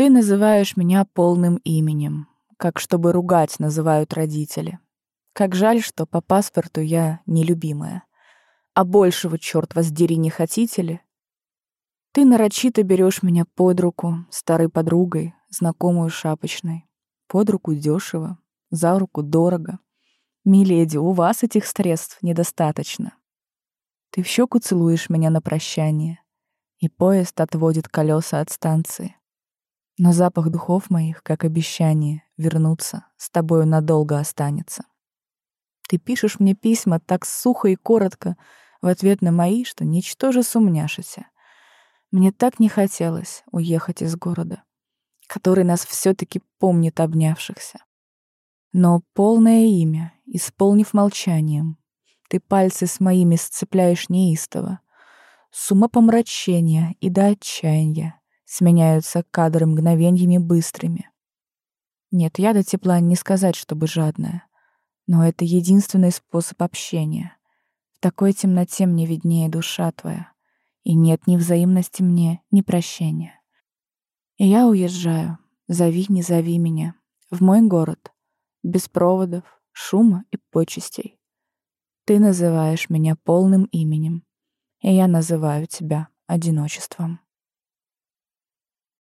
Ты называешь меня полным именем, как чтобы ругать называют родители. Как жаль, что по паспорту я нелюбимая. А большего, черт воздери, не хотите ли? Ты нарочито берешь меня под руку, старой подругой, знакомую шапочной. Под руку дешево, за руку дорого. Миледи, у вас этих средств недостаточно. Ты в щеку целуешь меня на прощание, и поезд отводит колеса от станции. Но запах духов моих, как обещание, вернуться с тобою надолго останется. Ты пишешь мне письма так сухо и коротко в ответ на мои, что ничтоже сумняшися. Мне так не хотелось уехать из города, который нас все таки помнит обнявшихся. Но полное имя, исполнив молчанием, ты пальцы с моими сцепляешь неистово, с умопомрачения и до отчаяния, Сменяются кадры мгновениями быстрыми. Нет, я до тепла не сказать, чтобы жадная. Но это единственный способ общения. В такой темноте мне виднее душа твоя. И нет ни взаимности мне, ни прощения. И я уезжаю, зови, не зови меня, в мой город, без проводов, шума и почестей. Ты называешь меня полным именем, и я называю тебя одиночеством.